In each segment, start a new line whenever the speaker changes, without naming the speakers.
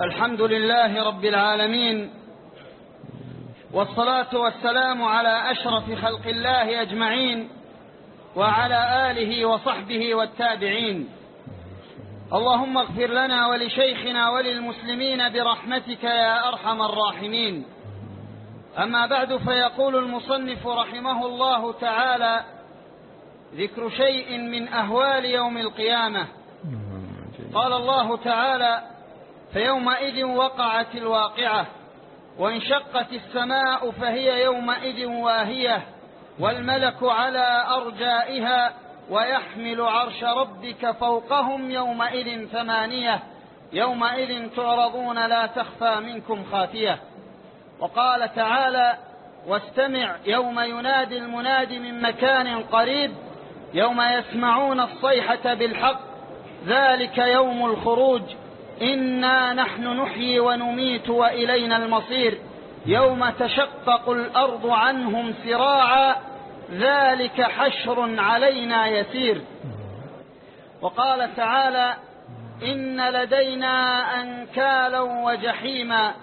الحمد لله رب العالمين والصلاة والسلام على أشرف خلق الله أجمعين وعلى آله وصحبه والتابعين. اللهم اغفر لنا ولشيخنا وللمسلمين برحمتك يا أرحم الراحمين. أما بعد فيقول المصنف رحمه الله تعالى ذكر شيء من أهوال يوم القيامة. قال الله تعالى فيومئذ وقعت الواقعة وانشقت السماء فهي يومئذ واهية والملك على أرجائها ويحمل عرش ربك فوقهم يومئذ ثمانية يومئذ تعرضون لا تخفى منكم خافية. وقال تعالى واستمع يوم ينادي المنادي من مكان قريب يوم يسمعون الصيحة بالحق ذلك يوم الخروج. إنا نحن نحيي ونميت وإلينا المصير. يوم تشقق الأرض عنهم سراعا ذلك حشر علينا يسير. وقال تعالى إن لدينا أنكالا وجحيما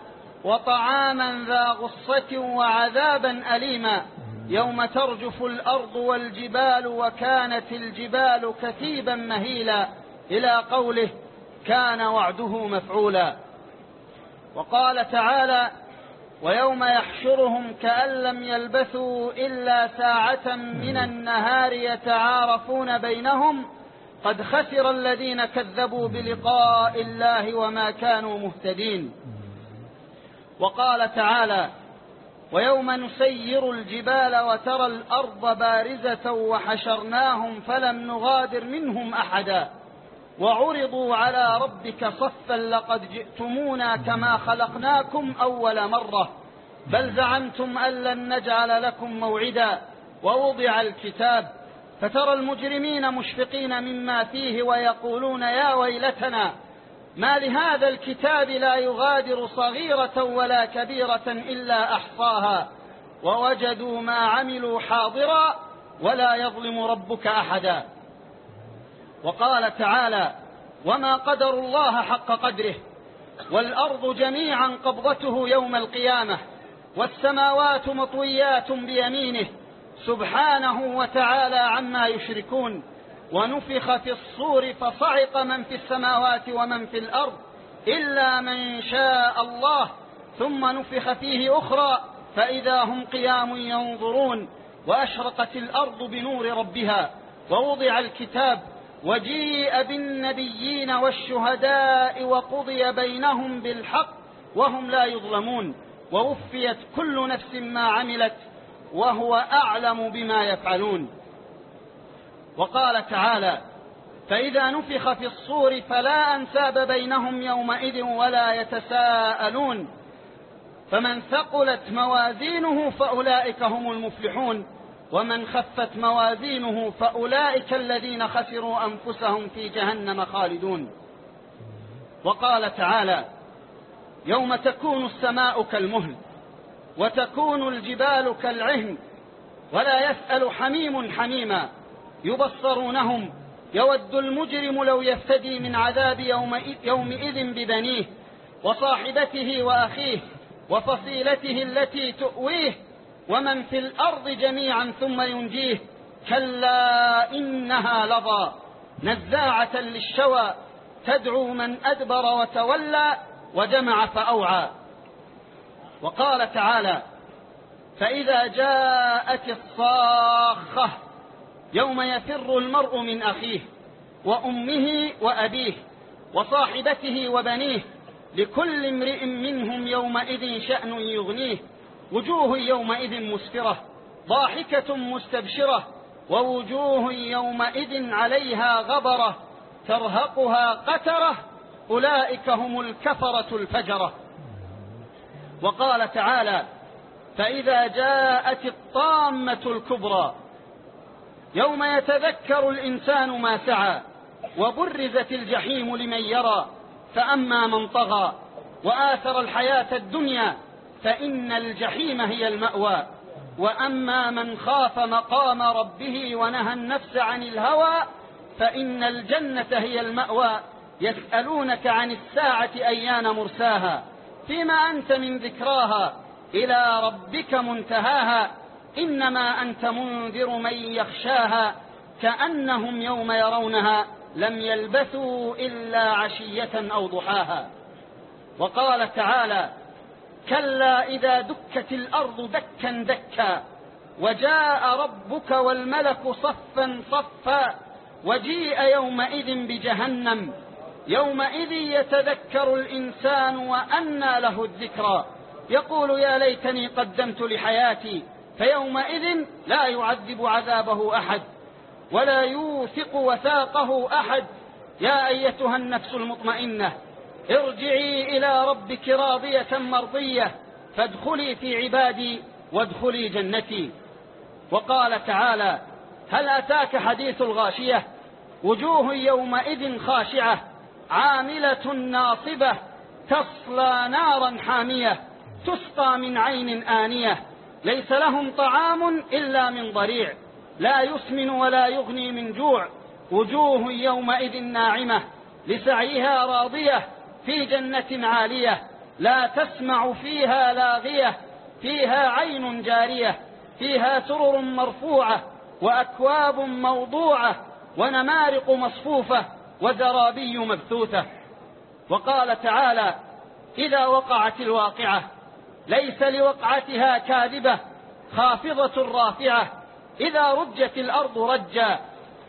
وطعاما ذا غصة وعذابا أليما. يوم ترجف الأرض والجبال وكانت الجبال كثيبا مهيلا. إلى قوله كان وعده مفعولا. وقال تعالى ويوم يحشرهم كأن لم يلبثوا إلا ساعة من النهار يتعارفون بينهم قد خسر الذين كذبوا بلقاء الله وما كانوا مهتدين. وقال تعالى ويوم نسير الجبال وترى الأرض بارزة وحشرناهم فلم نغادر منهم أحدا. وعرضوا على ربك صفا لقد جئتمونا كما خلقناكم أول مرة. بل زعمتم أن لن نجعل لكم موعدا. ووضع الكتاب. فترى المجرمين مشفقين مما فيه ويقولون يا ويلتنا ما لهذا الكتاب لا يغادر صغيرة ولا كبيرة إلا أحصاها. ووجدوا ما عملوا حاضرا ولا يظلم ربك أحدا. وقال تعالى وما قدر الله حق قدره والأرض جميعا قبضته يوم القيامة والسماوات مطويات بيمينه سبحانه وتعالى عما يشركون ونفخ في الصور فصعق من في السماوات ومن في الأرض إلا من شاء الله ثم نفخ فيه أخرى فإذا هم قيام ينظرون وأشرقت الأرض بنور ربها ووضع الكتاب وجيء بالنبيين والشهداء وقضي بينهم بالحق وهم لا يظلمون ووفيت كل نفس ما عملت وهو أعلم بما يفعلون. وقال تعالى فإذا نفخ في الصور فلا أنساب بينهم يومئذ ولا يتساءلون فمن ثقلت موازينه فأولئك هم المفلحون. ومن خفت موازينه فأولئك الذين خسروا أنفسهم في جهنم خالدون. وقال تعالى يوم تكون السماء كالمهل وتكون الجبال كالعهن ولا يسأل حميم حميما يبصرونهم يود المجرم لو يفتدي من عذاب يومئذ ببنيه وصاحبته وأخيه وفصيلته التي تؤويه ومن في الأرض جميعا ثم ينجيه كلا إنها لظى. نزاعة للشوى تدعو من أدبر وتولى وجمع فأوعى. وقال تعالى فإذا جاءت الصاخة يوم يفر المرء من أخيه وأمه وأبيه وصاحبته وبنيه لكل امرئ منهم يومئذ شأن يغنيه. وجوه يومئذ مسفرة ضاحكة مستبشرة ووجوه يومئذ عليها غبرة ترهقها قترة أولئك هم الكفرة الفجرة. وقال تعالى فإذا جاءت الطامة الكبرى يوم يتذكر الإنسان ما سعى وبرزت الجحيم لمن يرى فأما من طغى وآثر الحياة الدنيا فإن الجحيم هي المأوى. وأما من خاف مقام ربه ونهى النفس عن الهوى فإن الجنة هي المأوى. يسألونك عن الساعة أيان مرساها. فيما أنت من ذكراها؟ إلى ربك منتهاها. إنما أنت منذر من يخشاها. كأنهم يوم يرونها لم يلبثوا إلا عشية أو ضحاها. وقال تعالى كلا إذا دكت الأرض دكا دكا وجاء ربك والملك صفا صفا وجيء يومئذ بجهنم يومئذ يتذكر الإنسان وأنى له الذكرى. يقول يا ليتني قدمت لحياتي فيومئذ لا يعذب عذابه أحد ولا يوثق وثاقه أحد. يا أيتها النفس المطمئنة ارجعي إلى ربك راضية مرضية فادخلي في عبادي وادخلي جنتي. وقال تعالى هل أتاك حديث الغاشية؟ وجوه يومئذ خاشعة عاملة ناصبة تصلى نارا حامية تسقى من عين آنية. ليس لهم طعام إلا من ضريع لا يسمن ولا يغني من جوع. وجوه يومئذ ناعمة لسعيها راضية في جنة عالية لا تسمع فيها لاغية فيها عين جارية فيها سرر مرفوعة وأكواب موضوعة ونمارق مصفوفة وزرابي مبثوثة. وقال تعالى إذا وقعت الواقعة ليس لوقعتها كاذبة خافضة رافعة إذا رجت الأرض رجا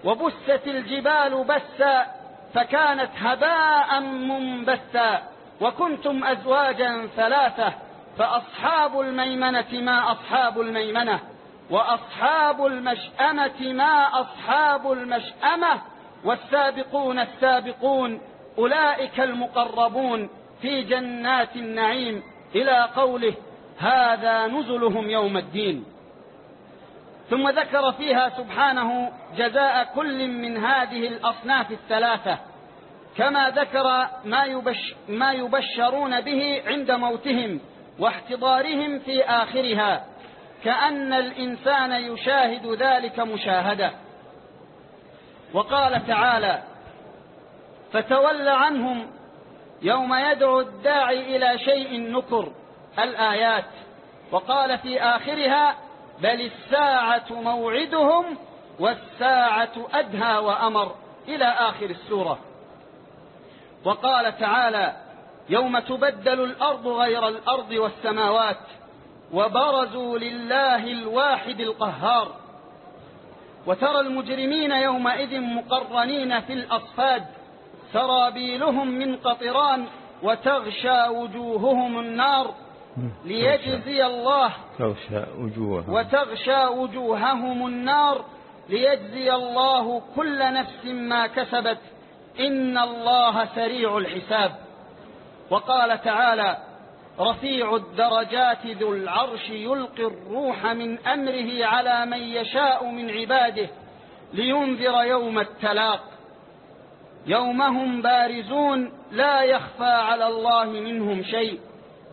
وبست الجبال بسا فكانت هباء منبثا وكنتم أزواجا ثلاثة فأصحاب الميمنة ما أصحاب الميمنة وأصحاب المشأمة ما أصحاب المشأمة والسابقون السابقون أولئك المقربون في جنات النعيم. إلى قوله هذا نزلهم يوم الدين. ثم ذكر فيها سبحانه جزاء كل من هذه الأصناف الثلاثة كما ذكر ما, يبش ما يبشرون به عند موتهم واحتضارهم في آخرها كأن الإنسان يشاهد ذلك مشاهدة. وقال تعالى فتول عنهم يوم يدعو الداعي إلى شيء نكر الآيات. وقال في آخرها بل الساعة موعدهم والساعة أدهى وأمر إلى آخر السورة. وقال تعالى يوم تبدل الأرض غير الأرض والسماوات وبرزوا لله الواحد القهار. وترى المجرمين يومئذ مقرنين في الأصفاد سرابيلهم من قطران وتغشى وجوههم النار. ليجزي الله.
تغشى وجوههم.
وتغشى وجوههم النار ليجزي الله كل نفس ما كسبت. إن الله سريع الحساب. وقال تعالى رفيع الدرجات ذو العرش يلقي الروح من أمره على من يشاء من عباده لينذر يوم التلاق. يوم هم بارزون لا يخفى على الله منهم شيء.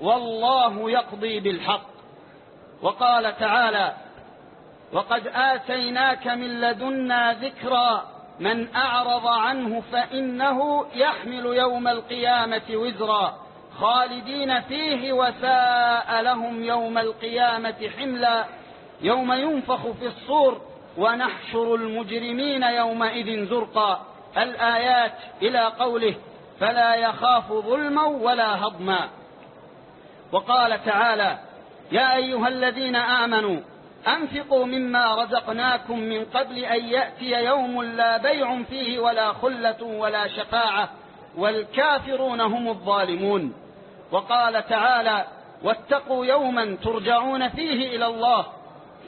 والله يقضي بالحق. وقال تعالى وقد آتيناك من لدنا ذكرا من أعرض عنه فإنه يحمل يوم القيامة وزرا خالدين فيه وساء لهم يوم القيامة حملا يوم ينفخ في الصور ونحشر المجرمين يومئذ زرقا. الآيات إلى قوله فلا يخاف ظلما ولا هضما. وقال تعالى يا أيها الذين آمنوا أنفقوا مما رزقناكم من قبل أن يأتي يوم لا بيع فيه ولا خلة ولا شفاعة والكافرون هم الظالمون. وقال تعالى واتقوا يوما ترجعون فيه إلى الله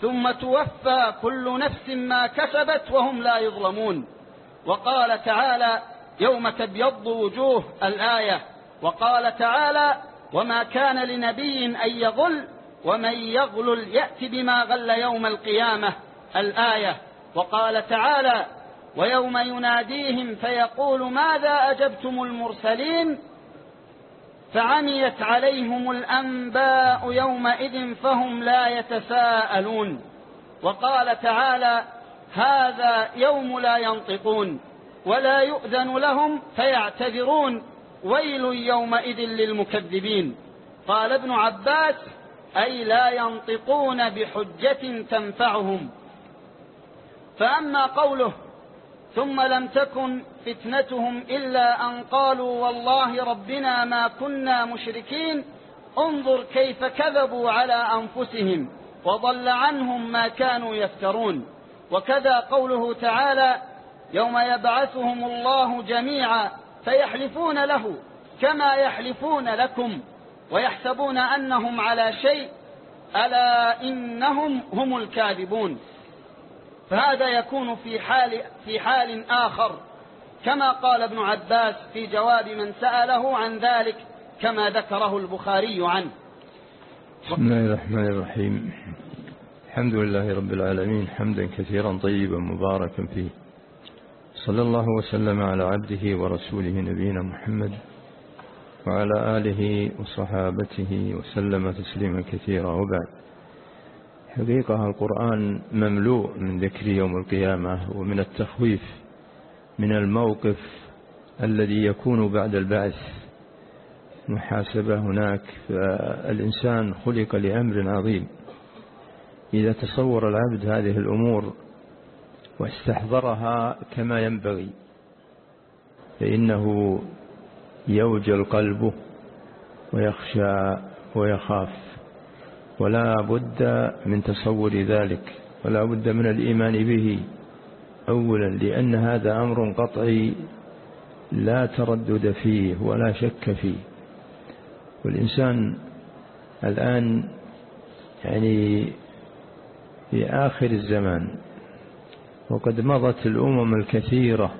ثم توفى كل نفس ما كسبت وهم لا يظلمون. وقال تعالى يوم تبيض وجوه الآية وقال تعالى وما كان لنبي أن يغل ومن يغلل يأت بما غل يوم القيامة الآية. وقال تعالى ويوم يناديهم فيقول ماذا أجبتم المرسلين؟ فعميت عليهم الأنباء يومئذ فهم لا يتساءلون. وقال تعالى هذا يوم لا ينطقون ولا يؤذن لهم فيعتذرون. ويل يومئذ للمكذبين. قال ابن عباس أي لا ينطقون بحجة تنفعهم. فأما قوله ثم لم تكن فتنتهم إلا أن قالوا والله ربنا ما كنا مشركين انظر كيف كذبوا على أنفسهم وضل عنهم ما كانوا يفترون. وكذا قوله تعالى يوم يبعثهم الله جميعا فيحلفون له كما يحلفون لكم ويحسبون أنهم على شيء ألا إنهم هم الكاذبون. فهذا يكون في حال, في حال آخر. كما قال ابن عباس في جواب من سأله عن ذلك كما ذكره البخاري عنه.
بسم الله الرحمن الرحيم. الحمد لله رب العالمين حمدا كثيرا طيبا مباركا فيه. صلى الله وسلم على عبده ورسوله نبينا محمد وعلى آله وصحابته وسلم تسليما كثيرا وبعد. حقيقة القرآن مملوء من ذكر يوم القيامة ومن التخويف من الموقف الذي يكون بعد البعث. محاسبة هناك فالإنسان خلق لأمر عظيم. إذا تصور العبد هذه الأمور واستحضرها كما ينبغي فإنه يوجل قلبه ويخشى ويخاف ولا بد من تصور ذلك ولا بد من الإيمان به. أولا لأن هذا أمر قطعي لا تردد فيه ولا شك فيه. والإنسان الآن يعني في آخر الزمان وقد مضت الأمم الكثيرة.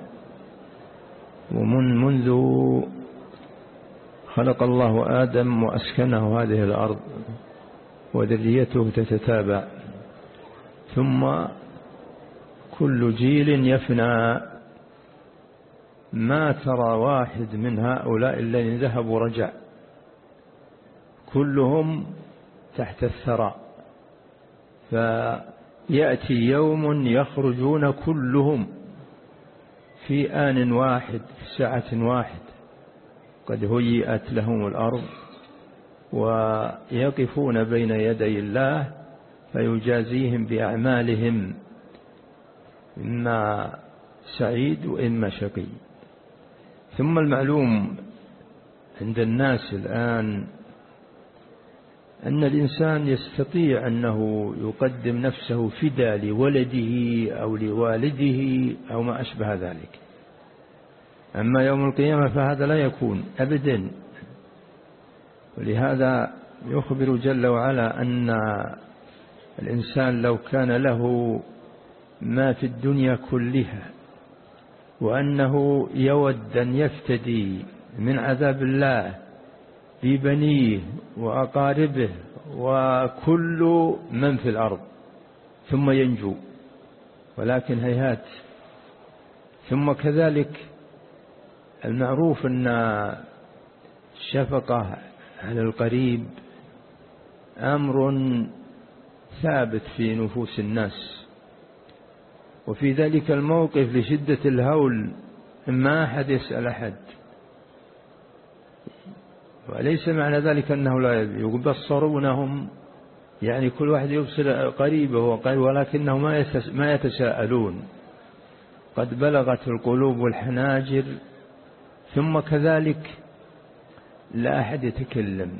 ومن منذ خلق الله آدم وأسكنه هذه الأرض وذريته تتتابع. ثم كل جيل يفنى ما ترى واحد من هؤلاء الذين ذهبوا رجع. كلهم تحت الثرى. فيأتي يوم يخرجون كلهم في آن واحد في ساعة واحد. قد هيئت لهم الأرض ويقفون بين يدي الله فيجازيهم بأعمالهم إما سعيد وإما شقي. ثم المعلوم عند الناس الآن أن الإنسان يستطيع أنه يقدم نفسه فدا لولده أو لوالده أو ما أشبه ذلك. أما يوم القيامة فهذا لا يكون أبدا. ولهذا يخبر جل وعلا أن الإنسان لو كان له ما في الدنيا كلها وأنه يود أن يفتدي من عذاب الله ببنيه وأقاربه وكل من في الأرض ثم ينجو ولكن هيهات. ثم كذلك المعروف أن الشفقة على القريب أمر ثابت في نفوس الناس وفي ذلك الموقف لشدة الهول ما أحد يسأل أحد. وليس معنى ذلك أنه لا يبصرونهم يعني كل واحد يبصر قريبه ولكنه ما يتساءلون. قد بلغت القلوب والحناجر ثم كذلك لا أحد يتكلم.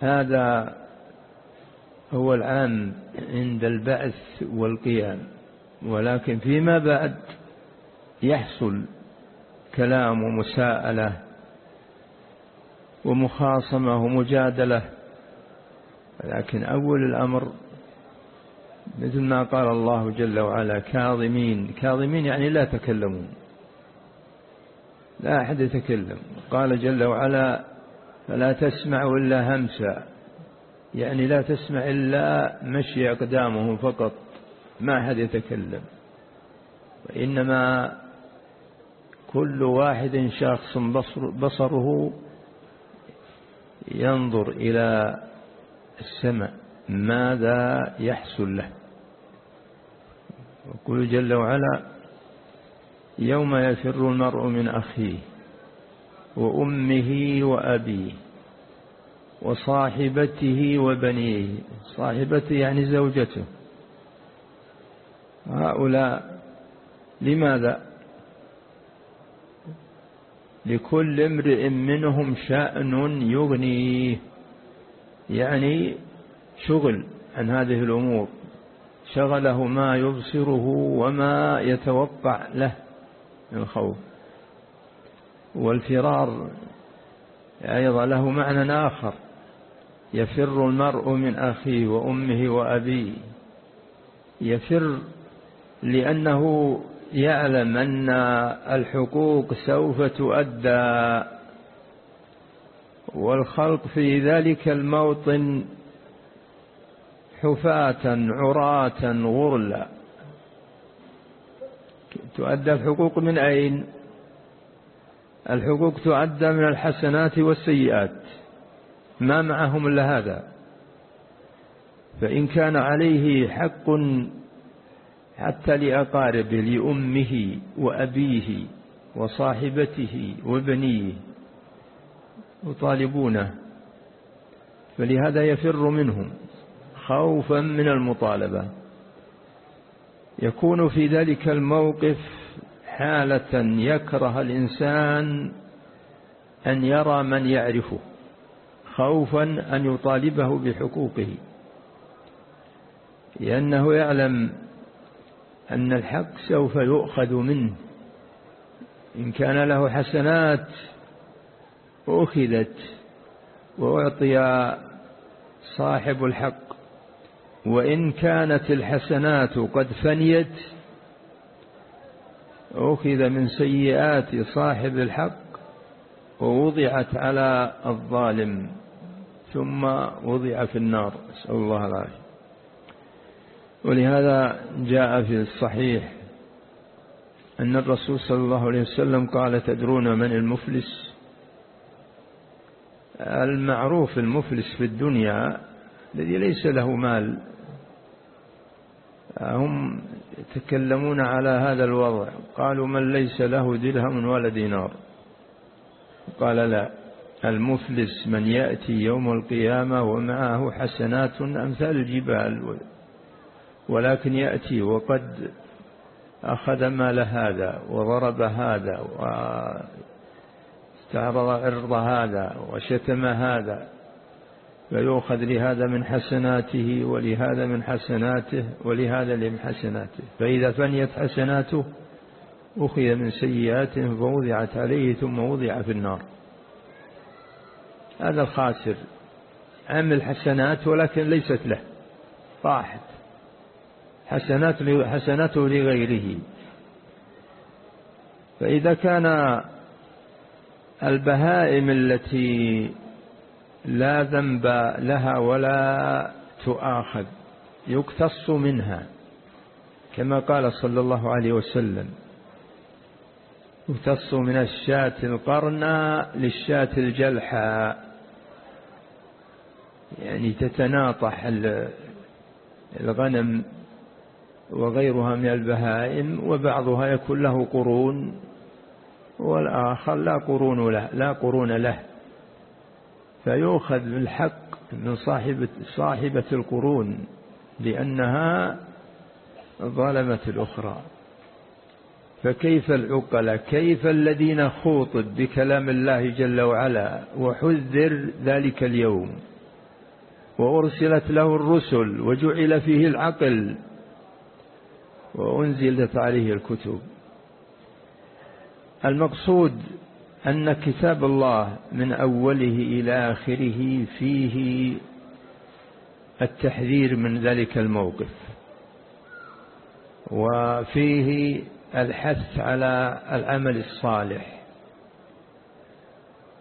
هذا هو العام عند البعث والقيام. ولكن فيما بعد يحصل كلام ومساءلة ومخاصمة ومجادلة. لكن أول الأمر مثل ما قال الله جل وعلا كاظمين. كاظمين يعني لا تكلمون. لا أحد يتكلم. قال جل وعلا فلا تسمع إلا همسا. يعني لا تسمع إلا مشي أقدامهم فقط. ما أحد يتكلم. وإنما كل واحد شخص بصر بصره ينظر إلى السماء ماذا يحصل له. وقل جل وعلا يوم يفر المرء من أخيه وأمه وأبيه وصاحبته وبنيه. صاحبته يعني زوجته. هؤلاء لماذا لكل امرئ منهم شأن يغنيه يعني شغل عن هذه الأمور. شغله ما يبصره وما يتوقع له من الخوف والفرار أيضا له معنى آخر. يفر المرء من أخيه وأمه وأبيه. يفر لأنه يعلم أن الحقوق سوف تؤدى والخلق في ذلك الموطن حفاة عراة غرلا. تؤدى الحقوق من أين؟ الحقوق تؤدى من الحسنات والسيئات. ما معهم إلا هذا. فإن كان عليه حق حتى لأقاربه لأمه وأبيه وصاحبته وبنيه يطالبونه فلهذا يفر منهم خوفا من المطالبة. يكون في ذلك الموقف حالة يكره الإنسان أن يرى من يعرفه خوفا أن يطالبه بحقوقه لأنه يعلم أن الحق سوف يؤخذ منه. إن كان له حسنات أخذت وأعطي صاحب الحق. وإن كانت الحسنات قد فنيت أخذ من سيئات صاحب الحق ووضعت على الظالم ثم وضع في النار. نسأل الله العافية. ولهذا جاء في الصحيح أن الرسول صلى الله عليه وسلم قال تدرون من المفلس؟ المعروف المفلس في الدنيا الذي ليس له مال. هم يتكلمون على هذا الوضع. قالوا من ليس له درهم ولا دينار؟ قال لا المفلس من يأتي يوم القيامة ومعه حسنات أمثال الجبال. ولكن يأتي وقد أخذ مال هذا وضرب هذا واستعرض عرض هذا وشتم هذا فيؤخذ لهذا من حسناته ولهذا من حسناته ولهذا من حسناته. فإذا فنيت حسناته أخذ من سيئاته فوضعت عليه ثم وضع في النار. هذا الخاسر عمل حسنات ولكن ليست له راحت. حسنات حسناته لغيره. فإذا كان البهائم التي لا ذنب لها ولا تؤاخذ يقتص منها كما قال صلى الله عليه وسلم يقتص من الشاة القرنى للشاة الجلحى. يعني تتناطح الغنم وغيرها من البهائم وبعضها يكون له قرون والآخر لا قرون له لا قرون له. فيؤخذ بالحق من صاحبة, صاحبة القرون لأنها ظلمت الأخرى. فكيف العقل؟ كيف الذين خوطب بكلام الله جل وعلا وحذر ذلك اليوم؟ وأرسلت له الرسل وجعل فيه العقل وأنزلت عليه الكتب. المقصود أن كتاب الله من أوله إلى آخره فيه التحذير من ذلك الموقف وفيه الحث على العمل الصالح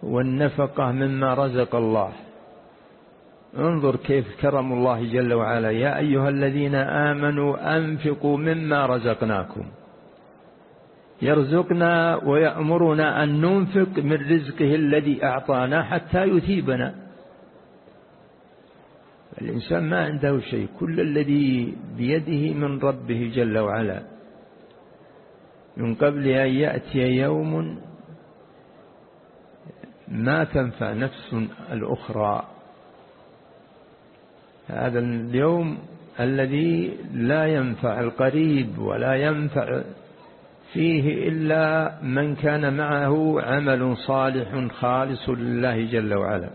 والنفقة مما رزق الله. انظر كيف كرم الله جل وعلا. يا أيها الذين آمنوا أنفقوا مما رزقناكم. يرزقنا ويأمرنا أن ننفق من رزقه الذي أعطانا حتى يثيبنا. الإنسان ما عنده شيء. كل الذي بيده من ربه جل وعلا. من قبل أن يأتي يوم ما تنفع نفس الأخرى. هذا اليوم الذي لا ينفع القريب ولا ينفع فيه إلا من كان معه عمل صالح خالص لله جل وعلا.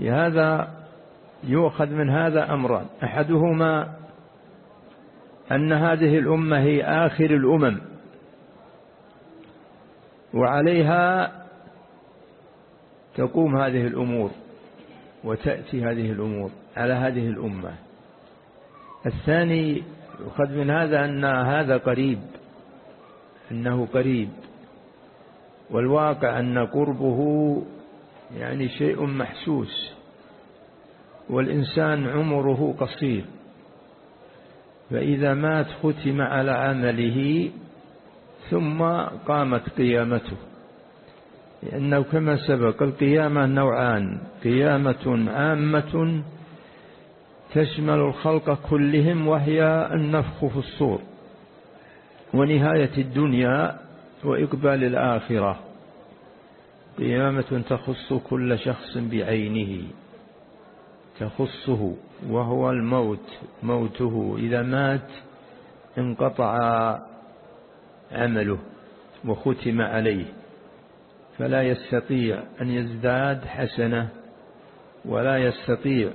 هذا يؤخذ من هذا أمران. أحدهما أن هذه الأمة هي آخر الأمم وعليها تقوم هذه الأمور. وتأتي هذه الأمور على هذه الأمة. الثاني يؤخذ من هذا أن هذا قريب أنه قريب والواقع أن قربه يعني شيء محسوس والإنسان عمره قصير. فإذا مات ختم على عمله ثم قامت قيامته. لأنه كما سبق القيامة نوعان قيامة عامة تشمل الخلق كلهم وهي النفخ في الصور ونهاية الدنيا وإقبال الآخرة. قيامة تخص كل شخص بعينه تخصه وهو الموت موته إذا مات انقطع عمله وختم عليه. فلا يستطيع أن يزداد حسنة ولا يستطيع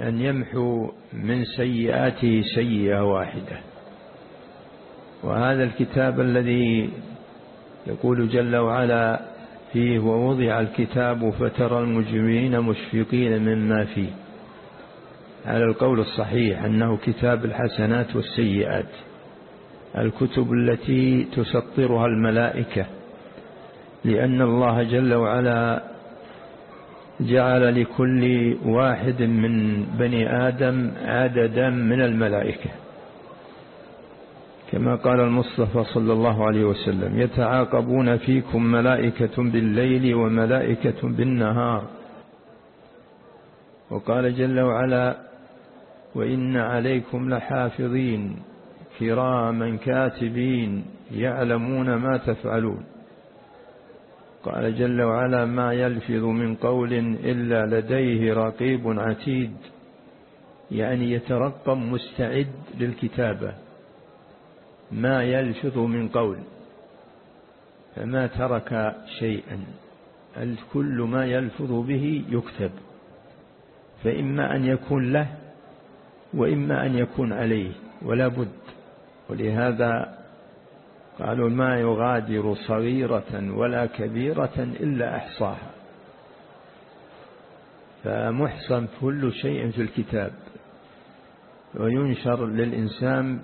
أن يمحو من سيئاته سيئة واحدة. وهذا الكتاب الذي يقول جل وعلا فيه ووضع الكتاب فترى المجرمين مشفقين مما فيه على القول الصحيح أنه كتاب الحسنات والسيئات الكتب التي تسطرها الملائكة. لأن الله جل وعلا جعل لكل واحد من بني آدم عددا من الملائكة. كما قال المصطفى صلى الله عليه وسلم يتعاقبون فيكم ملائكة بالليل وملائكة بالنهار. وقال جل وعلا وإن عليكم لحافظين كراما كاتبين يعلمون ما تفعلون. قال جل وعلا ما يلفظ من قول إلا لديه رقيب عتيد. يعني يترقم مستعد للكتابة. ما يلفظ من قول. فما ترك شيئا. كل ما يلفظ به يكتب. فإما أن يكون له وإما أن يكون عليه ولا بد. ولهذا قالوا ما يغادر صغيرة ولا كبيرة إلا أحصاها. فمحصن كل شيء في الكتاب وينشر للإنسان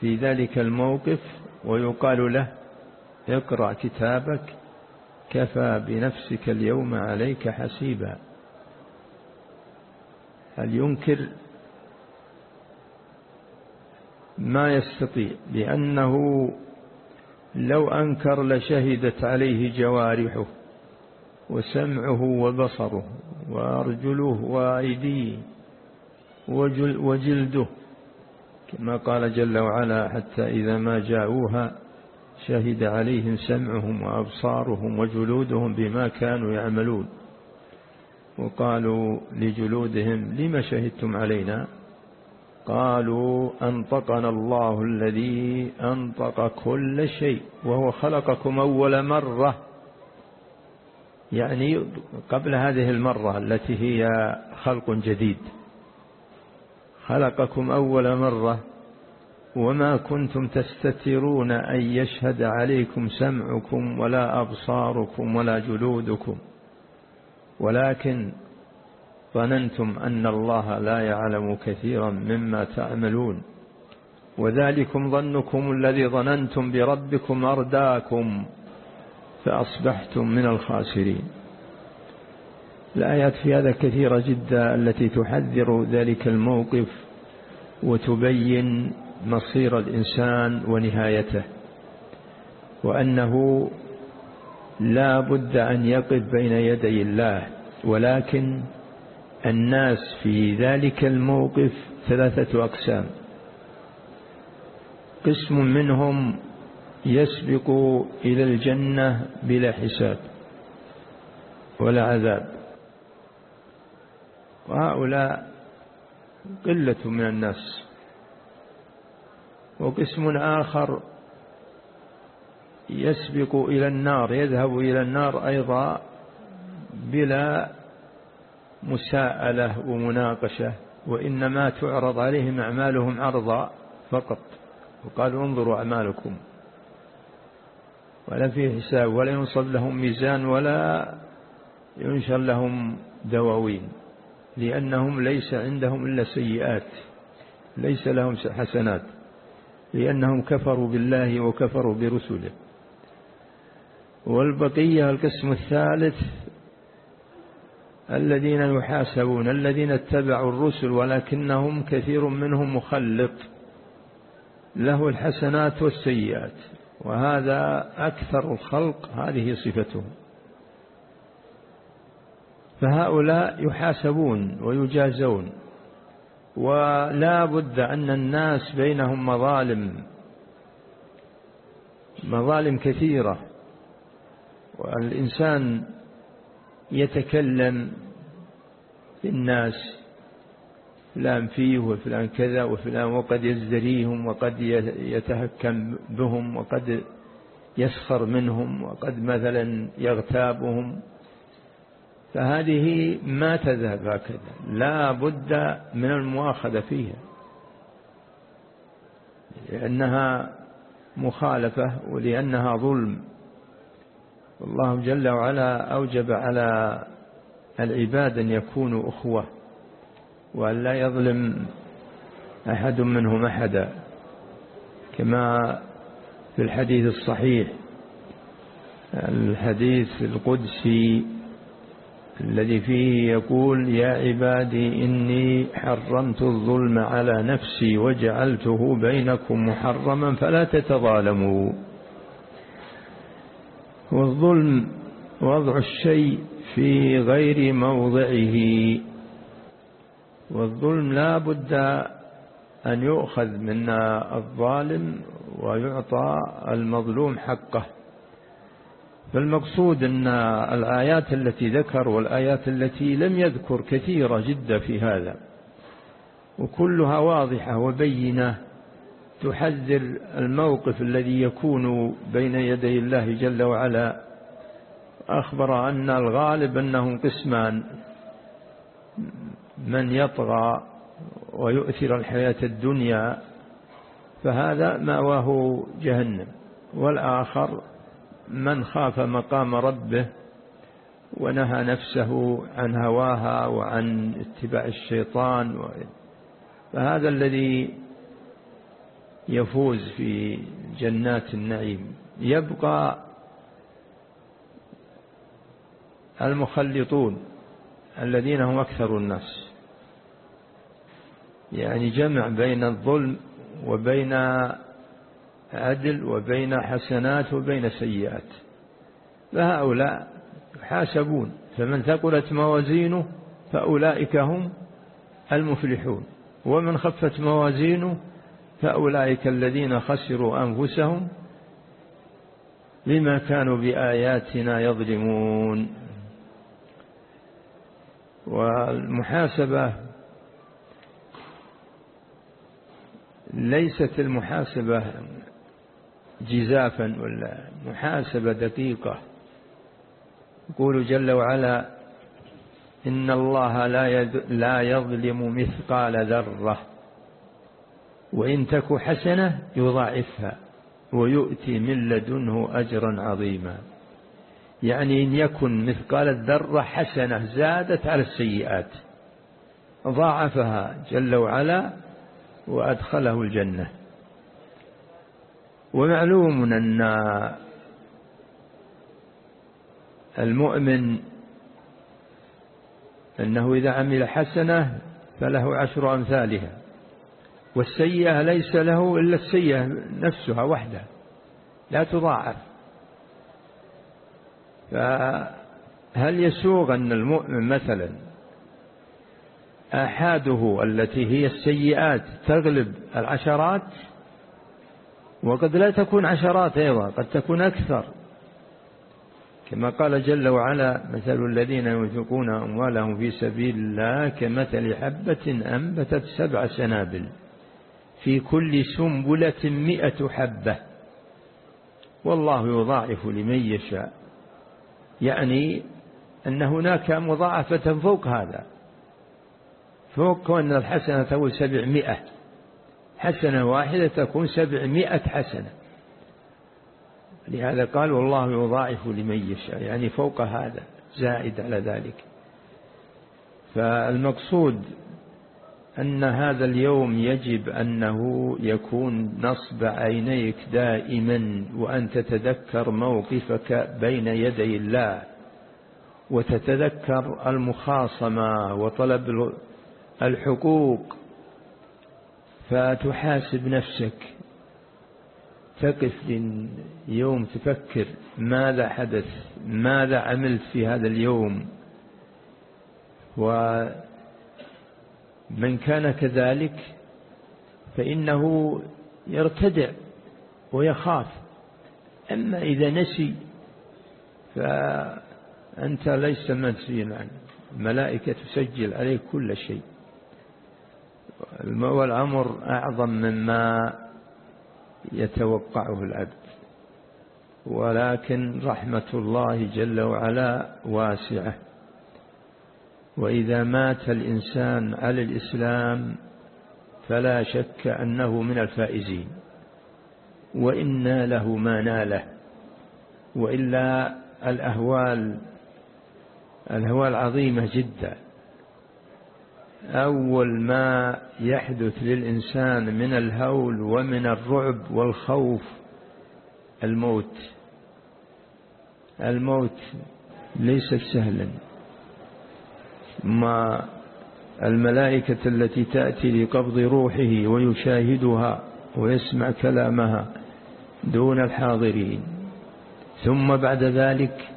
في ذلك الموقف ويقال له اقرأ كتابك كفى بنفسك اليوم عليك حسيبا. هل ينكر ما يستطيع لأنه لو أنكر لشهدت عليه جوارحه وسمعه وبصره وأرجله وأيديه وجلده كما قال جل وعلا حتى إذا ما جاءوها شهد عليهم سمعهم وأبصارهم وجلودهم بما كانوا يعملون. وقالوا لجلودهم لما شهدتم علينا؟ قالوا أنطقنا الله الذي أنطق كل شيء وهو خلقكم أول مرة. يعني قبل هذه المرة التي هي خلق جديد. خلقكم أول مرة. وما كنتم تستترون أن يشهد عليكم سمعكم ولا أبصاركم ولا جلودكم. ولكن ظننتم أن الله لا يعلم كثيرا مما تعملون. وذلكم ظنكم الذي ظننتم بربكم أرداكم فأصبحتم من الخاسرين. الآيات في هذا كثيرة جدا التي تحذر ذلك الموقف وتبين مصير الإنسان ونهايته وأنه لا بد أن يقف بين يدي الله ولكن الناس في ذلك الموقف ثلاثة أقسام. قسم منهم يسبق إلى الجنة بلا حساب ولا عذاب. وهؤلاء قلة من الناس. وقسم آخر يسبق إلى النار يذهب إلى النار أيضا بلا مساءلة ومناقشة وإنما تعرض عليهم أعمالهم عرضا فقط. وقالوا انظروا أعمالكم. ولا في حساب ولا ينصب لهم ميزان ولا ينشر لهم دواوين لأنهم ليس عندهم إلا سيئات ليس لهم حسنات لأنهم كفروا بالله وكفروا برسله. والبقية القسم الثالث الذين يحاسبون الذين اتبعوا الرسل ولكنهم كثير منهم مخلط. له الحسنات والسيئات وهذا أكثر الخلق هذه صفته. فهؤلاء يحاسبون ويجازون ولا بد أن الناس بينهم مظالم مظالم كثيرة. والإنسان يتكلم في الناس فلان فيه وفلان كذا وفلان وقد يزدريهم وقد يتهكم بهم وقد يسخر منهم وقد مثلا يغتابهم. فهذه ما تذهب هكذا لا بد من المؤاخذة فيها لأنها مخالفة ولأنها ظلم. والله جل وعلا أوجب على العباد أن يكونوا أخوة وأن لا يظلم أحد منهم أحدا. كما في الحديث الصحيح الحديث القدسي الذي فيه يقول يا عبادي إني حرمت الظلم على نفسي وجعلته بينكم محرما فلا تتظالموا. والظلم وضع الشيء في غير موضعه. والظلم لا بد أن يؤخذ من الظالم ويعطى المظلوم حقه. فالمقصود أن الآيات التي ذكر والآيات التي لم يذكر كثيرة جدا في هذا وكلها واضحة وبينة. تحذر الموقف الذي يكون بين يدي الله جل وعلا. أخبر أن الغالب أنهم قسمان. من يطغى ويؤثر الحياة الدنيا فهذا مأواه جهنم. والآخر من خاف مقام ربه ونهى نفسه عن هواها وعن اتباع الشيطان. فهذا الذي يفوز في جنات النعيم. يبقى المخلطون الذين هم أكثر الناس. يعني جمع بين الظلم وبين عدل وبين حسنات وبين سيئات. فهؤلاء يحاسبون فمن ثقلت موازينه فأولئك هم المفلحون. ومن خفت موازينه فأولئك الذين خسروا أنفسهم بما كانوا بآياتنا يظلمون. والمحاسبة ليست المحاسبة جزافا ولا محاسبة دقيقة. يقول جل وعلا إن الله لا يظلم مثقال ذرة. وإن تك حسنة يضاعفها ويؤتي من لدنه أجرا عظيما. يعني إن يكن مثقال الذرة حسنة زادت على السيئات ضاعفها جل وعلا وأدخله الجنة. ومعلوم أن المؤمن أنه إذا عمل حسنة فله عشر أمثالها. والسيئة ليس له إلا السيئة نفسها وحدها لا تضاعف. فهل يسوغ أن المؤمن مثلا آحاده التي هي السيئات تغلب العشرات؟ وقد لا تكون عشرات أيضا قد تكون أكثر. كما قال جل وعلا مثل الذين ينفقون أموالهم في سبيل الله كمثل حبة أنبتت سبع سنابل. في كل سنبلة مئة حبة. والله يضاعف لمن يشاء. يعني أن هناك مضاعفة فوق هذا. فوق أن الحسنة تقول سبعمائة. حسنة واحدة تكون سبعمائة حسنة. لهذا قال والله يضاعف لمن يشاء. يعني فوق هذا زائد على ذلك. فالمقصود أن هذا اليوم يجب أنه يكون نصب عينيك دائما وأن تتذكر موقفك بين يدي الله وتتذكر المخاصمة وطلب الحقوق فتحاسب نفسك. تقف يوم تفكر ماذا حدث ماذا عملت في هذا اليوم. ومن كان كذلك فإنه يرتدع ويخاف. أما إذا نسي فأنت ليس منسيا عنه الملائكة تسجل عليك كل شيء. والأمر أعظم مما يتوقعه العبد. ولكن رحمة الله جل وعلا واسعة. وإذا مات الإنسان على الإسلام فلا شك أنه من الفائزين وإن له ما ناله وإلا الأهوال الأهوال عظيمة جدا. أول ما يحدث للإنسان من الهول ومن الرعب والخوف الموت. الموت ليس سهلا. ما الملائكة التي تأتي لقبض روحه ويشاهدها ويسمع كلامها دون الحاضرين. ثم بعد ذلك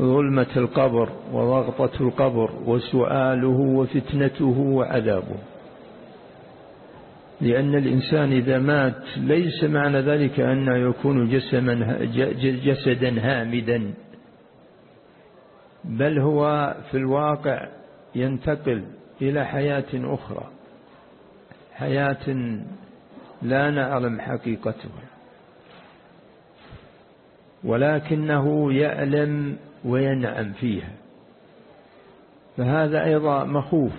ظلمة القبر وضغطة القبر وسؤاله وفتنته وعذابه. لأن الإنسان إذا مات ليس معنى ذلك أن يكون جسدا هامدا. بل هو في الواقع ينتقل إلى حياة أخرى حياة لا نعلم حقيقتها ولكنه يألم وينعم فيها فهذا أيضا مخوف.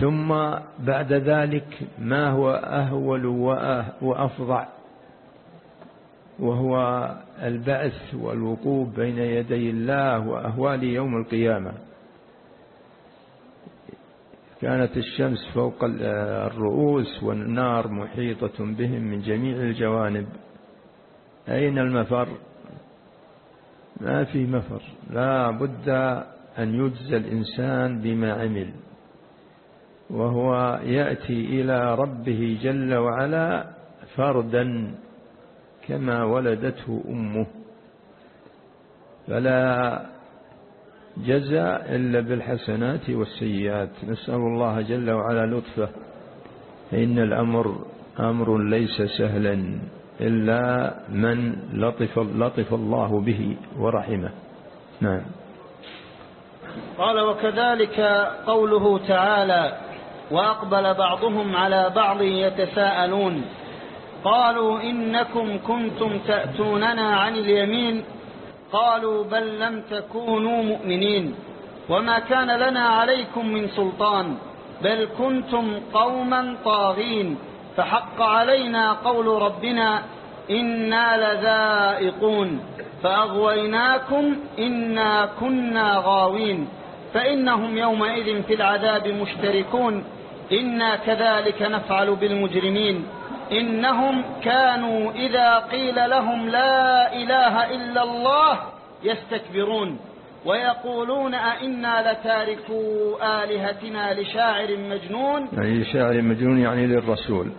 ثم بعد ذلك ما هو أهول وأفضع وهو البعث والوقوف بين يدي الله وأهوال يوم القيامة. كانت الشمس فوق الرؤوس والنار محيطة بهم من جميع الجوانب. أين المفر؟ ما في مفر. لا بد أن يجزى الإنسان بما عمل. وهو يأتي إلى ربه جل وعلا فردا. كما ولدته أمه. فلا جزاء إلا بالحسنات والسيئات. نسأل الله جل وعلا لطفه. فإن الأمر أمر ليس سهلا إلا من لطف, لطف الله به ورحمه. نعم.
قال وكذلك قوله تعالى وأقبل بعضهم على بعض يتساءلون. قالوا إنكم كنتم تأتوننا عن اليمين. قالوا بل لم تكونوا مؤمنين. وما كان لنا عليكم من سلطان بل كنتم قوما طاغين. فحق علينا قول ربنا إنا لذائقون. فأغويناكم إنا كنا غاوين. فإنهم يومئذ في العذاب مشتركون. إنا كذلك نفعل بالمجرمين. إنهم كانوا إذا قيل لهم لا إله إلا الله يستكبرون ويقولون أئنا لتاركو آلهتنا لشاعر مجنون.
يعني لشاعر مجنون يعني للرسول.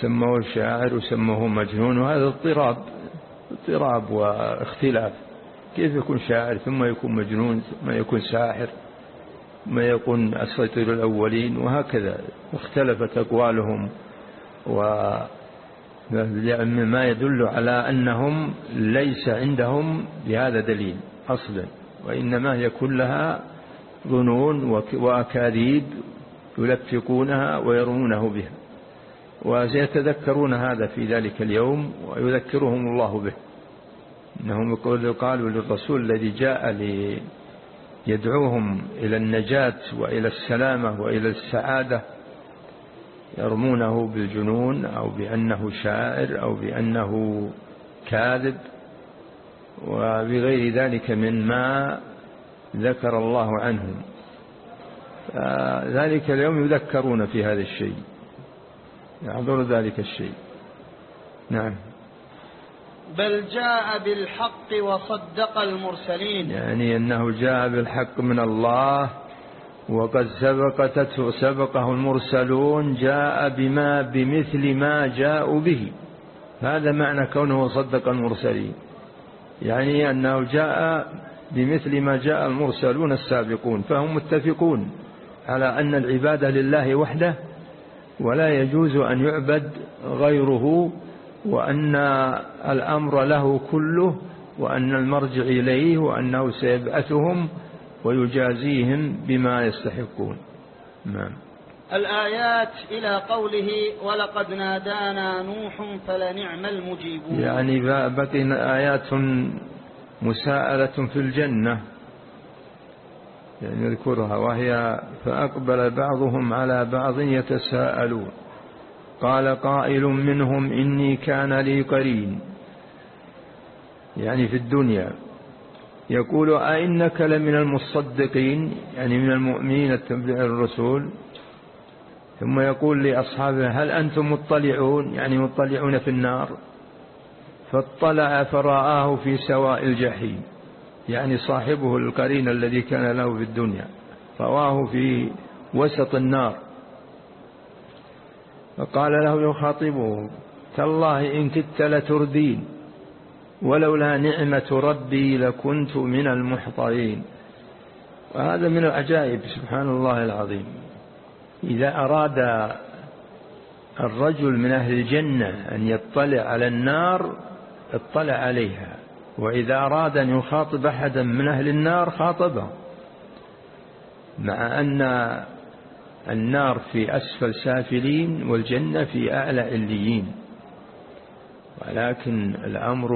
سموه شاعر وسموه مجنون وهذا اضطراب اضطراب واختلاف. كيف يكون شاعر ثم يكون مجنون ثم يكون ساحر ثم يكون أساطير الأولين وهكذا اختلفت أقوالهم. و ما يدل على أنهم ليس عندهم بهذا دليل أصلا وإنما هي كلها ظنون وأكاذيب يلفقونها ويرمونه بها وسيتذكرون هذا في ذلك اليوم ويذكرهم الله به. إنهم قالوا للرسول الذي جاء ليدعوهم إلى النجاة وإلى السلامة وإلى السعادة يرمونه بالجنون أو بأنه شاعر أو بأنه كاذب وبغير ذلك من ما ذكر الله عنهم. ذلك اليوم يذكرون في هذا الشيء. يحضر ذلك الشيء. نعم.
بل جاء بالحق وصدق المرسلين.
يعني أنه جاء بالحق من الله وقد سبقته سبقه المرسلون جاء بما بمثل ما جاءوا به. هذا معنى كونه صدق المرسلين. يعني أنه جاء بمثل ما جاء المرسلون السابقون فهم متفقون على أن العبادة لله وحده ولا يجوز أن يعبد غيره وأن الأمر له كله وأن المرجع إليه وأنه سيبعثهم ويجازيهم بما يستحقون. نعم.
الآيات إلى قوله ولقد نادانا نوح فلنعم المجيبون
يعني بقي آيات مساءلة في الجنة. يعني يذكرها وهي فأقبل بعضهم على بعض يتساءلون. قال قائل منهم إني كان لي قرين يعني في الدنيا. يقول أئنك لمن المصدقين يعني من المؤمنين الرسول. ثم يقول لأصحابه هل أنتم مطلعون؟ يعني مطلعون في النار. فاطلع فرآه في سواء الجحيم يعني صاحبه القرين الذي كان له في الدنيا. رواه في وسط النار. فقال له يخاطبه تالله إن كدت لتردين. ولولا نعمة ربي لكنت من المحضرين. وهذا من العجائب سبحان الله العظيم. إذا أراد الرجل من أهل الجنة أن يطلع على النار اطلع عليها. وإذا أراد أن يخاطب أحدا من أهل النار خاطبه. مع أن النار في أسفل سافلين والجنة في أعلى عليين. ولكن الأمر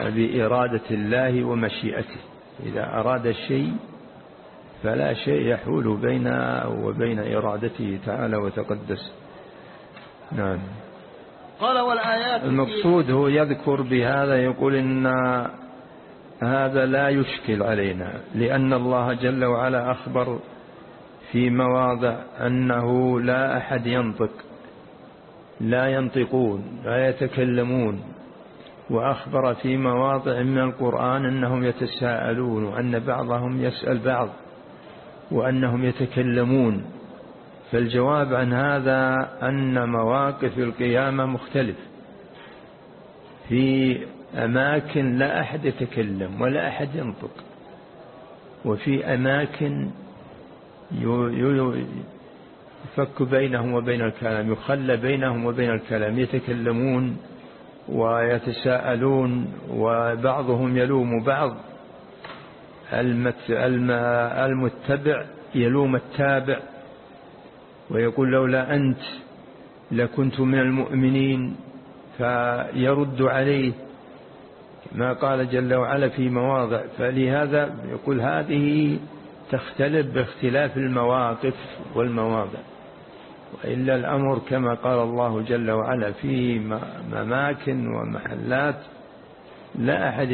بإرادة الله ومشيئته. إذا أراد الشيء فلا شيء يحول بين وبين إرادته تعالى وتقدس. نعم.
قال والآيات
المقصود هو يذكر بهذا يقول إن هذا لا يشكل علينا لأن الله جل وعلا أخبر في مواضع أنه لا أحد ينطق. لا ينطقون لا يتكلمون. وأخبر في مواضع من القرآن أنهم يتساءلون وأن بعضهم يسأل بعض وأنهم يتكلمون. فالجواب عن هذا أن مواقف القيامة مختلف. في أماكن لا أحد يتكلم ولا أحد ينطق وفي أماكن يفك بينهم وبين الكلام يخلى بينهم وبين الكلام يتكلمون ويتساءلون وبعضهم يلوم بعض. المتبع يلوم التابع ويقول لولا أنت لكنت من المؤمنين فيرد عليه ما قال جل وعلا في مواضع. فلهذا يقول هذه تختلف باختلاف المواقف والمواضع. وإلا الأمر كما قال الله جل وعلا في مماكن ومحلات لا أحد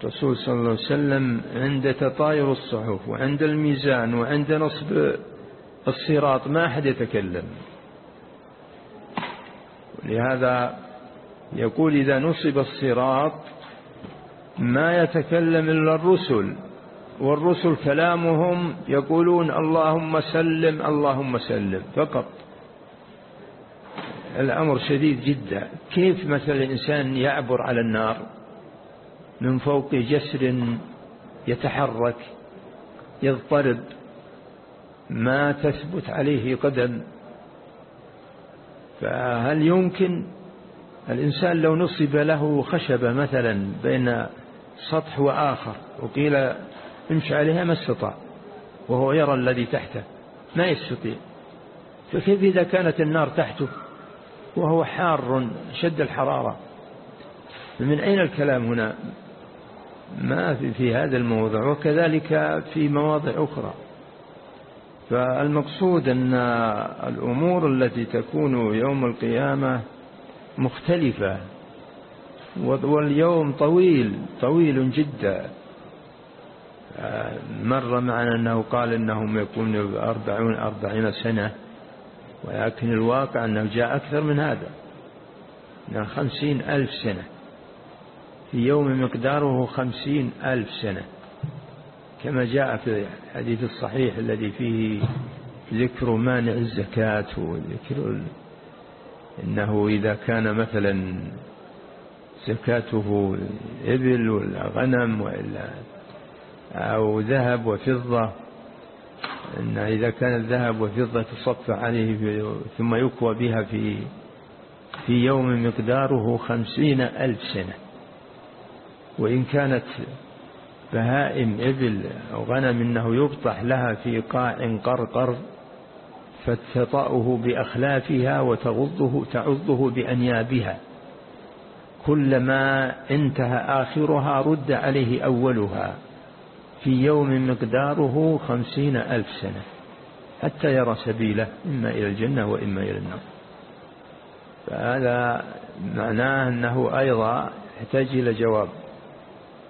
الرسول صلى الله عليه وسلم عند تطاير الصحف وعند الميزان وعند نصب الصراط ما أحد يتكلم. لهذا يقول إذا نصب الصراط ما يتكلم إلا الرسل. والرسل كلامهم يقولون اللهم سلم اللهم سلم فقط. الأمر شديد جدا. كيف مثلا الإنسان يعبر على النار؟ من فوق جسر يتحرك يضطرب ما تثبت عليه قدم. فهل يمكن؟ الإنسان لو نصب له خشبة مثلا بين سطح وآخر وقيل امشي عليها ما استطاع وهو يرى الذي تحته ما يستطيع. فكيف إذا كانت النار تحته؟ وهو حار شد الحرارة. من أين الكلام هنا؟ ما في, في هذا الموضع وكذلك في مواضع أخرى. فالمقصود أن الأمور التي تكون يوم القيامة مختلفة واليوم طويل طويل جدا. مر معنا أنه قال أنهم يكون أربعون أربعين سنة ولكن الواقع أنه جاء أكثر من هذا من خمسين ألف سنة. في يوم مقداره خمسين ألف سنة كما جاء في الحديث الصحيح الذي فيه ذكر مانع الزكاة وذكر إنه إذا كان مثلا زكاته إبل ولا غنم وإلا أو ذهب وفضة. أن إذا كان الذهب وفضة تصف عليه ثم يكوى بها في في يوم مقداره خمسين ألف سنة. وإن كانت بهائم إبل أو غنم إنه يبطح لها في قاع قرقر فتطأه بأخلافها وتغضه تعضه بأنيابها. كلما انتهى آخرها رد عليه أولها. في يوم مقداره خمسين ألف سنة. حتى يرى سبيله إما إلى الجنة وإما إلى النار. فهذا معناه أنه أيضا يحتاج إلى جواب.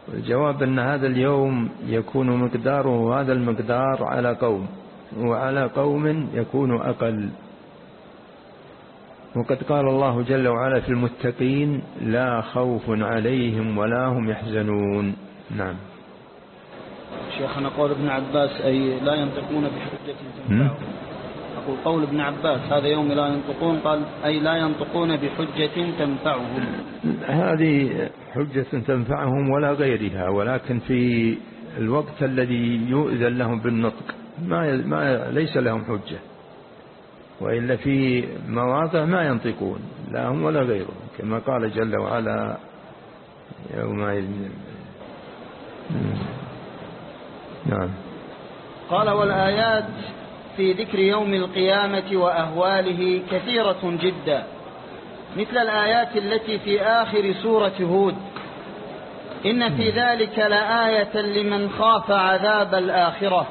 والجواب أن هذا اليوم يكون مقداره هذا المقدار على قوم وعلى قوم يكون أقل. وقد قال الله جل وعلا في المتقين لا خوف عليهم ولا هم يحزنون. نعم.
شيخنا قول ابن عباس أي لا ينطقون بحجة تنفعهم أقول قول ابن عباس هذا يوم لا ينطقون قال أي لا ينطقون بحجة تنفعهم.
هذه حجة تنفعهم ولا غيرها ولكن في الوقت الذي يؤذن لهم بالنطق ما ما ليس لهم حجة. وإلا في مواضع ما ينطقون لا هم ولا غيرهم كما قال جل وعلا يومئذ. نعم.
قال والآيات في ذكر يوم القيامة وأهواله كثيرة جدا مثل الآيات التي في آخر سورة هود. إن في ذلك لآية لمن خاف عذاب الآخرة.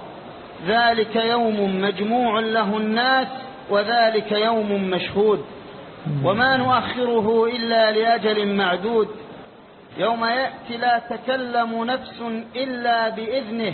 ذلك يوم مجموع له الناس وذلك يوم مشهود. وما نؤخره إلا لأجل معدود. يوم يأتي لا تكلم نفس إلا بإذنه.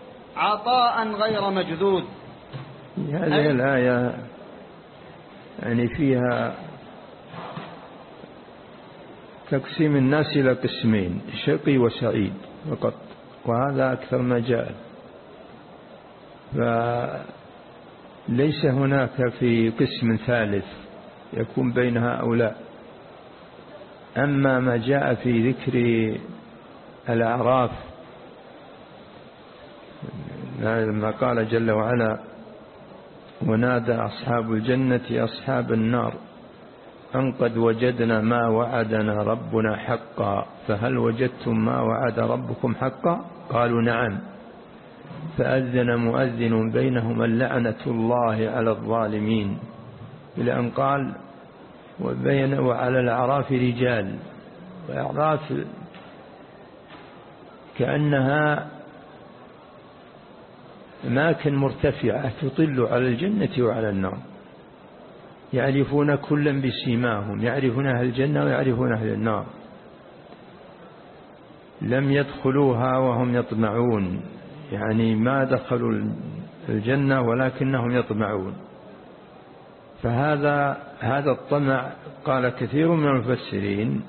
عطاء غير مجذوذ.
هذه الآية يعني فيها تقسيم الناس إلى قسمين شقي وسعيد فقط وهذا أكثر ما جاء. فليس هناك في قسم ثالث يكون بين هؤلاء أما ما جاء في ذكر الأعراف لما قال جل وعلا ونادى أصحاب الجنة أصحاب النار أن قد وجدنا ما وعدنا ربنا حقا فهل وجدتم ما وعد ربكم حقا؟ قالوا نعم. فأذن مؤذن بينهم اللعنة الله على الظالمين إلى أن قال وبين وعلى الأعراف رجال وأعراف كأنها أماكن مرتفعة تطل على الجنة وعلى النار. يعرفون كلا بسيماهم يعرفون أهل الجنة ويعرفون أهل النار. لم يدخلوها وهم يطمعون. يعني ما دخلوا الجنة ولكنهم يطمعون. فهذا هذا الطمع قال كثير من المفسرين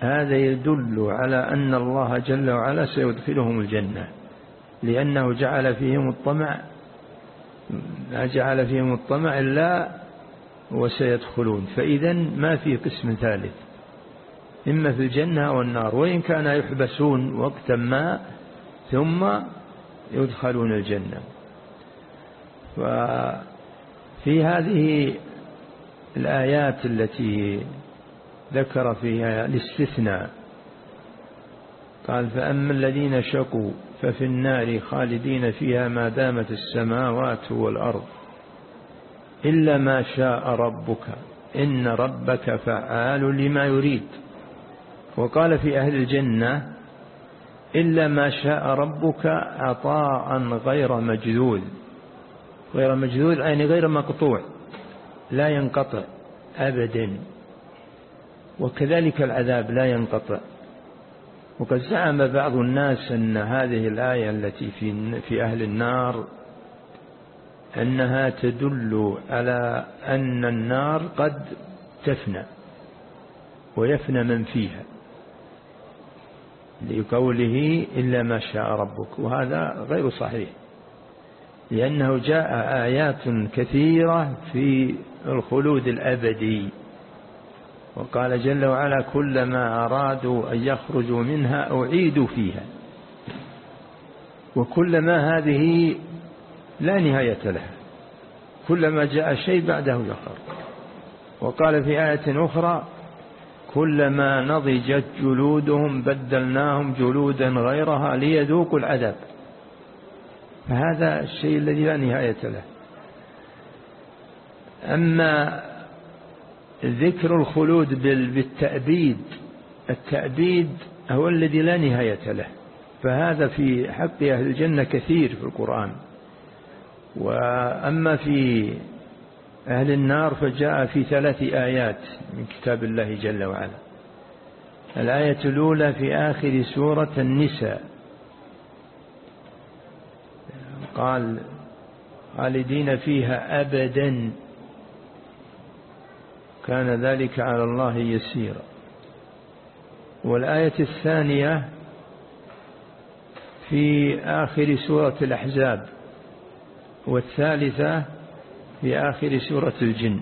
هذا يدل على أن الله جل وعلا سيدخلهم الجنة. لأنه جعل فيهم الطمع ما جعل فيهم الطمع إلا وسيدخلون فإذا ما في قسم ثالث إما في الجنة أو النار وإن كان يحبسون وقتا ما ثم يدخلون الجنة. وفي هذه الآيات التي ذكر فيها الاستثناء قال فأما الذين شقوا ففي النار خالدين فيها ما دامت السماوات والأرض إلا ما شاء ربك. إن ربك فعال لما يريد. وقال في أهل الجنة إلا ما شاء ربك عطاء غير مجذوذ. غير مجذوذ يعني غير مقطوع. لا ينقطع أبدا. وكذلك العذاب لا ينقطع. وقد زعم بعض الناس أن هذه الآية التي في في أهل النار أنها تدل على أن النار قد تفنى ويفنى من فيها لقوله إلا ما شاء ربك وهذا غير صحيح لأنه جاء آيات كثيرة في الخلود الأبدي. وقال جل وعلا كلما أرادوا أن يخرجوا منها أعيدوا فيها. وكلما هذه لا نهاية لها. كلما جاء شيء بعده يخرج وقال في آية أخرى كلما نضجت جلودهم بدلناهم جلودا غيرها ليذوقوا العذاب. فهذا الشيء الذي لا نهاية له. أما ذكر الخلود بالتأبيد. التأبيد هو الذي لا نهاية له. فهذا في حق أهل الجنة كثير في القرآن. وأما في أهل النار فجاء في ثلاث آيات من كتاب الله جل وعلا. الآية الأولى في آخر سورة النساء. قال خالدين فيها أبدا. كان ذلك على الله يسيرا. والآية الثانية في آخر سورة الأحزاب والثالثة في آخر سورة الجن.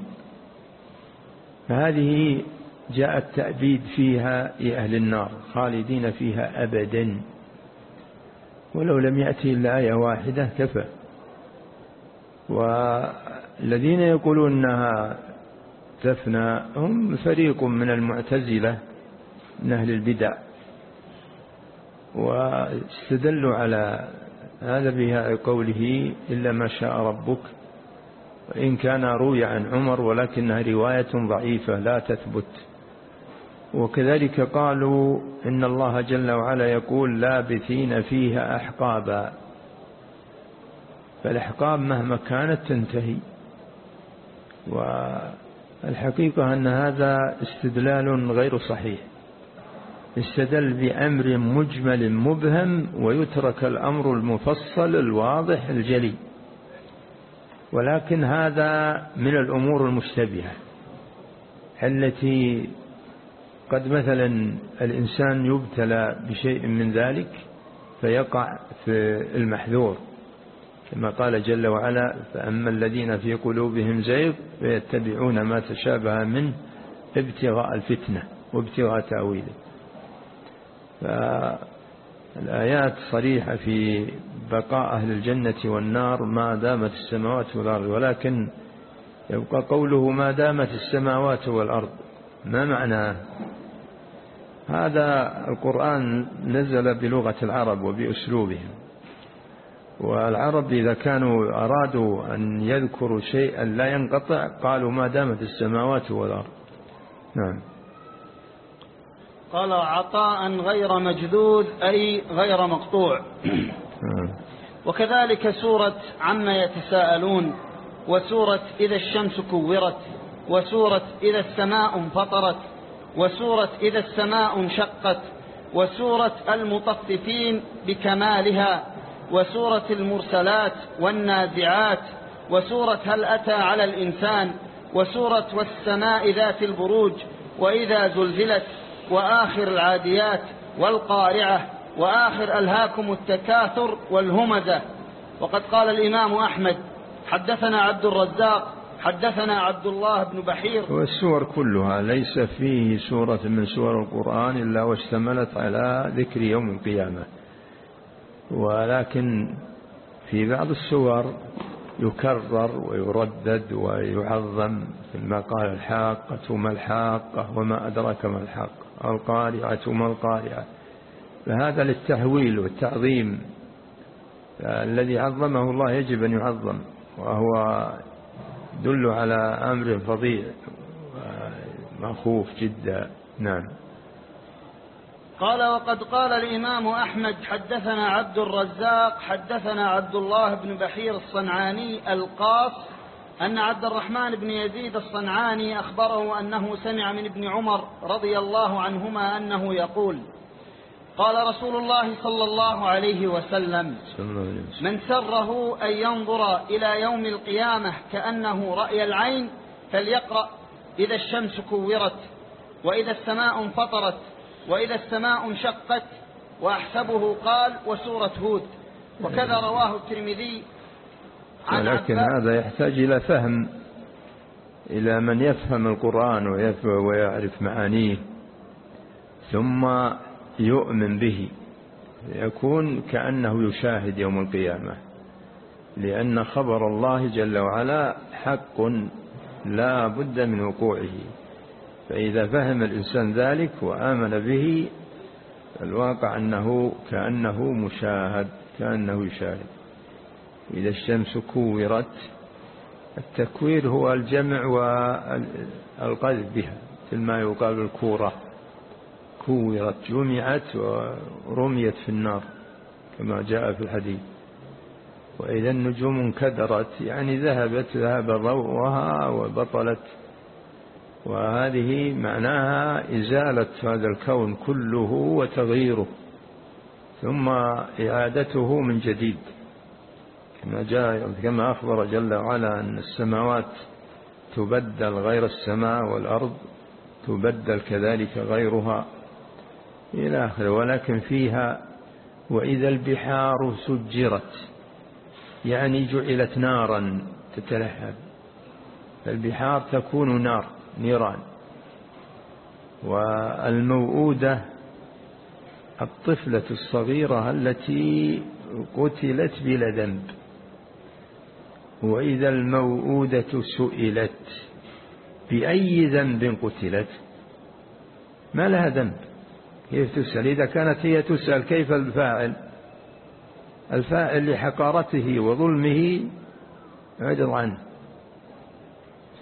فهذه جاء التأبيد فيها لأهل النار خالدين فيها أبدا. ولو لم يأتي إلا آية واحدة كفى. والذين يقولون أنها تفنى هم فريق من المعتزلة من أهل البدع واستدلوا على هذا بها قوله إلا ما شاء ربك وإن كان روي عن عمر ولكنها رواية ضعيفة لا تثبت. وكذلك قالوا إن الله جل وعلا يقول لابثين فيها أحقابا فالأحقاب مهما كانت تنتهي والحقيقة أن هذا استدلال غير صحيح. استدل بأمر مجمل مبهم ويترك الأمر المفصل الواضح الجلي. ولكن هذا من الأمور المشتبهة التي قد مثلا الإنسان يبتلى بشيء من ذلك فيقع في المحذور. كما قال جل وعلا فأما الذين في قلوبهم زيغ فيتبعون ما تشابه منه ابتغاء الفتنة وابتغاء تأويله. فالآيات صريحة في بقاء أهل الجنة والنار ما دامت السماوات والأرض ولكن يبقى قوله ما دامت السماوات والأرض ما معناه هذا القرآن نزل بلغة العرب وبأسلوبهم. والعرب إذا كانوا أرادوا أن يذكروا شيئا لا ينقطع قالوا ما دامت السماوات والأرض. نعم.
قال عطاء غير مجذوذ أي غير مقطوع. نعم. وكذلك سورة عما يتساءلون وسورة إذا الشمس كورت وسورة إذا السماء انفطرت وسورة إذا السماء انشقت وسورة المطففين بكمالها. وسورة المرسلات والنازعات وسورة هل أتى على الإنسان وسورة والسماء ذات البروج وإذا زلزلت وآخر العاديات والقارعة وآخر ألهاكم التكاثر والهمزة. وقد قال الإمام أحمد حدثنا عبد الرزاق حدثنا عبد الله بن بحير.
والسور كلها ليس فيه سورة من سور القرآن إلا واشتملت على ذكر يوم القيامة. ولكن في بعض السور يكرر ويردد ويعظم ما قال الحاقة ما الحاقة وما أدرك ما الحاقة القارعة ما القارعة. فهذا للتهويل والتعظيم. الذي عظمه الله يجب أن يعظم وهو دل على أمر فظيع مخوف جدا. نعم.
قال وقد قال الإمام أحمد حدثنا عبد الرزاق حدثنا عبد الله بن بحير الصنعاني القاص أن عبد الرحمن بن يزيد الصنعاني أخبره أنه سمع من ابن عمر رضي الله عنهما أنه يقول قال رسول الله صلى الله عليه وسلم من سره أن ينظر إلى يوم القيامة كأنه رأي العين فليقرأ إذا الشمس كورت وإذا السماء انفطرت وإذا السماء انشقت وأحسبه قال وسورة هود. وكذا رواه الترمذي
ولكن هذا يحتاج إلى فهم إلى من يفهم القرآن ويعرف معانيه ثم يؤمن به. يكون كأنه يشاهد يوم القيامة. لأن خبر الله جل وعلا حق لا بد من وقوعه. فإذا فهم الإنسان ذلك وآمن به الواقع أنه كأنه مشاهد كأنه يشاهد. إذا الشمس كورت التكوير هو الجمع والقذف بها. مثل ما يقال الكورة كورت جمعت ورميت في النار كما جاء في الحديث. وإذا النجوم انكدرت يعني ذهبت ذهب ضوءها وبطلت وهذه معناها إزالة هذا الكون كله وتغييره ثم إعادته من جديد. كما جاء كما أخبر جل وعلا أن السماوات تبدل غير السماء والأرض تبدل كذلك غيرها إلى آخره. ولكن فيها وإذا البحار سجرت يعني جعلت نارا تتلهب البحار تكون نار. نيران. والموؤودة الطفلة الصغيرة التي قتلت بلا ذنب. وإذا الموؤودة سئلت بأي ذنب قتلت؟ ما لها ذنب. كيف تسأل؟ إذا كانت هي تسأل كيف الفاعل؟ الفاعل لحقارته وظلمه اعرض عنه.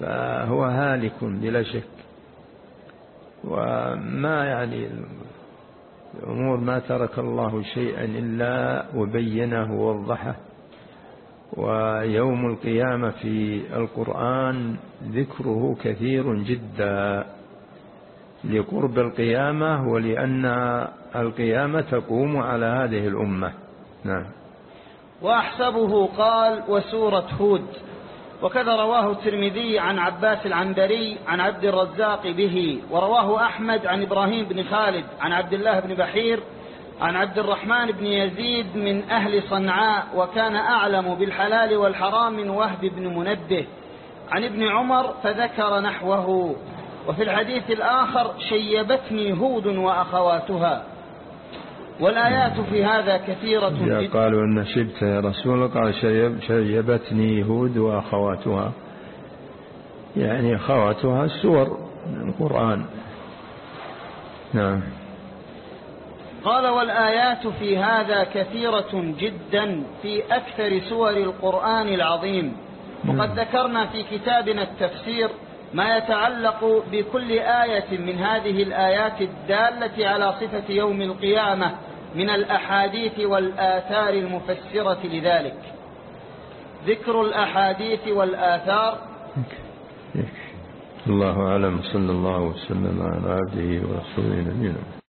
فهو هالك بلا شك. وما يعني الأمور ما ترك الله شيئا إلا وبينه ووضحه. ويوم القيامة في القرآن ذكره كثير جدا لقرب القيامة ولأن القيامة تقوم على هذه الأمة. نعم.
وأحسبه قال وسورة هود. وكذا رواه الترمذي عن عباس العنبري عن عبد الرزاق به ورواه أحمد عن إبراهيم بن خالد عن عبد الله بن بحير عن عبد الرحمن بن يزيد من أهل صنعاء وكان أعلم بالحلال والحرام من وهب بن منبه. عن ابن عمر فذكر نحوه وفي الحديث الآخر شيبتني هود وأخواتها. والآيات في هذا كثيرة
جدا. قالوا أن شبت يا رسول قال شيب شيبتني هود وأخواتها. يعني خواتها السور من القرآن. نعم.
قال والآيات في هذا كثيرة جدا في أكثر سور القرآن العظيم. وقد ذكرنا في كتابنا التفسير ما يتعلق بكل آية من هذه الآيات الدالة على صفة يوم القيامة من الأحاديث والآثار المفسرة لذلك. ذكر الأحاديث والآثار.
الله أعلم. صلى الله وسلم على عبده ورسوله نبينا